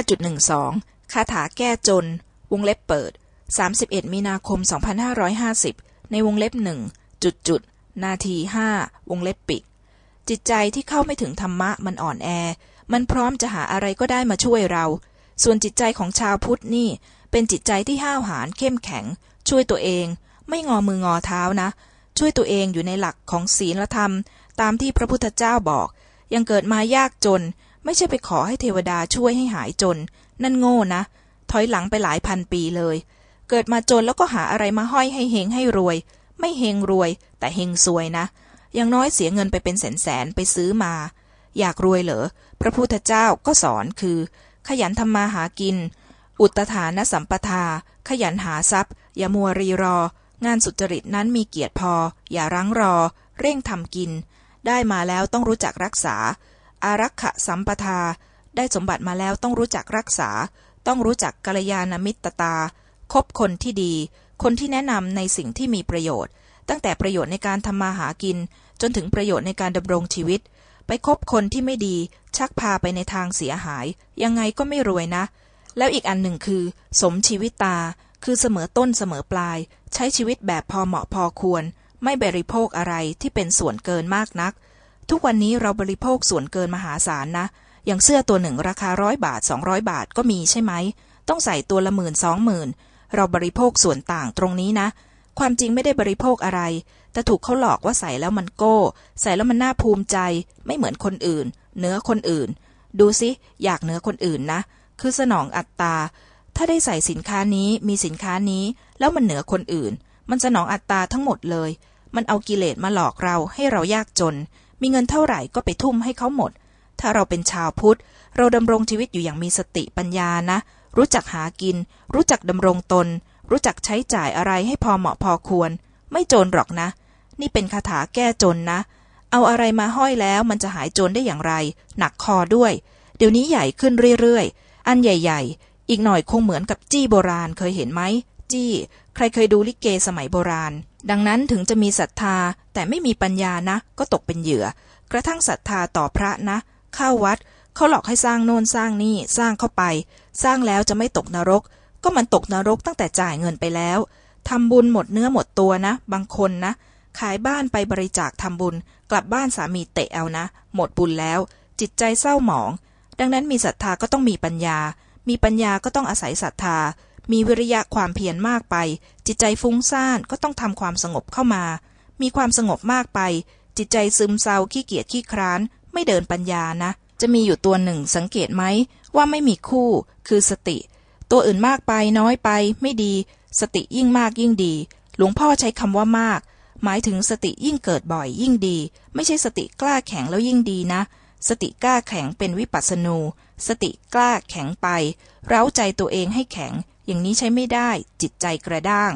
5.12 คาถาแก้จน วงเล็บเปิด 31 มีนาคม 2550 ในวงเล็บหนึ่งจุดจุด นาทีห้าวงเล็บปิด จิตใจที่เข้าไม่ถึงธรรมะมันอ่อนแอ มันพร้อมจะหาอะไรก็ได้มาช่วยเรา ส่วนจิตใจของชาวพุทธนี่ เป็นจิตใจที่ห้าวหาญเข้มแข็ง ช่วยตัวเอง ไม่งอมืองอเท้านะ ช่วยตัวเองอยู่ในหลักของศีลธรรม ตามที่พระพุทธเจ้าบอก ยังเกิดมายากจน ไม่ใช่ไปขอให้เทวดาช่วยให้หายจน นั่นโง่นะ ถอยหลังไปหลายพันปีเลย เกิดมาจนแล้วก็หาอะไรมาห้อยให้เฮงให้รวย ไม่เฮงรวย แต่เฮงซวยนะ อย่างน้อยเสียเงินไปเป็นแสนแสนไปซื้อมา อยากรวยเหรอ พระพุทธเจ้าก็สอนคือ ขยันทำมาหากิน อุตฐานสัมปทา ขยันหาทรัพย์ อย่ามัวรีรอ งานสุจริตนั้นมีเกียรติพอ อย่ารั้งรอ เร่งทำกิน ได้มาแล้วต้องรู้จักรักษา อารักขสัมปทา ได้สมบัติมาแล้วต้องรู้จักรักษา ต้องรู้จักกัลยาณมิตรตา คบคนที่ดี คนที่แนะนำในสิ่งที่มีประโยชน์ ตั้งแต่ประโยชน์ในการทำมาหากิน จนถึงประโยชน์ในการดำรงชีวิต ไปคบคนที่ไม่ดี ชักพาไปในทางเสียหาย ยังไงก็ไม่รวยนะ แล้วอีกอันหนึ่งคือ สมชีวิตตา คือเสมอต้นเสมอปลาย ใช้ชีวิตแบบพอเหมาะพอควร ไม่บริโภคอะไรที่เป็นส่วนเกินมากนัก ทุกวันนี้เราบริโภคส่วนเกินมหาศาลนะ อย่างเสื้อตัวหนึ่งราคาร้อยบาทสองร้อยบาทก็มีใช่ไหม ต้องใส่ตัวละหมื่นสองหมื่นเราบริโภคส่วนต่างตรงนี้นะ ความจริงไม่ได้บริโภคอะไร แต่ถูกเขาหลอกว่าใส่แล้วมันโก้ ใส่แล้วมันน่าภูมิใจ ไม่เหมือนคนอื่น เนื้อคนอื่น ดูสิอยากเนื้อคนอื่นนะ คือสนองอัตตา ถ้าได้ใส่สินค้านี้มีสินค้านี้ แล้วมันเหนือคนอื่น มันสนองอัตตาทั้งหมดเลย มันเอากิเลสมาหลอกเราให้เรายากจน มีเงินเท่าไหร่ก็ไปทุ่มให้เขาหมด ถ้าเราเป็นชาวพุทธ เราดำรงชีวิตอยู่อย่างมีสติปัญญานะ รู้จักหากิน รู้จักดำรงตน รู้จักใช้จ่ายอะไรให้พอเหมาะพอควร ไม่โจรหรอกนะ นี่เป็นคาถาแก้จนนะ เอาอะไรมาห้อยแล้วมันจะหายโจรได้อย่างไร หนักคอด้วย เดี๋ยวนี้ใหญ่ขึ้นเรื่อยๆ อันใหญ่ ๆ อีกหน่อยคงเหมือนกับจี้โบราณเคยเห็นไหม จี้ ใครเคยดูลิเกสมัยโบราณ ดังนั้นถึงจะมีศรัทธาแต่ไม่มีปัญญานะ ก็ตกเป็นเหยื่อ กระทั่งศรัทธาต่อพระนะ เข้าวัดเขาหลอกให้สร้างโน่นสร้างนี่สร้างเข้าไป สร้างแล้วจะไม่ตกนรก ก็มันตกนรกตั้งแต่จ่ายเงินไปแล้วทำบุญหมดเนื้อหมดตัวนะ บางคนนะ ขายบ้านไปบริจาคทำบุญ กลับบ้านสามีเตะเอานะ หมดบุญแล้ว จิตใจเศร้าหมอง ดังนั้นมีศรัทธาก็ต้องมีปัญญา มีปัญญาก็ต้องอาศัยศรัทธา มีวิริยะความเพียรมากไป จิตใจฟุ้งซ่านก็ต้องทำความสงบเข้ามา มีความสงบมากไป จิตใจซึมเศร้าขี้เกียจขี้คร้าน ไม่เดินปัญญานะ จะมีอยู่ตัวหนึ่งสังเกตไหมว่าไม่มีคู่ คือสติ ตัวอื่นมากไปน้อยไปไม่ดี สติยิ่งมากยิ่งดี หลวงพ่อใช้คำว่ามาก หมายถึงสติยิ่งเกิดบ่อยยิ่งดี ไม่ใช่สติกล้าแข็งแล้วยิ่งดีนะ สติกล้าแข็งเป็นวิปัสสนู สติกล้าแข็งไป เร้าใจตัวเองให้แข็ง อย่างนี้ใช้ไม่ได้จิตใจกระด้าง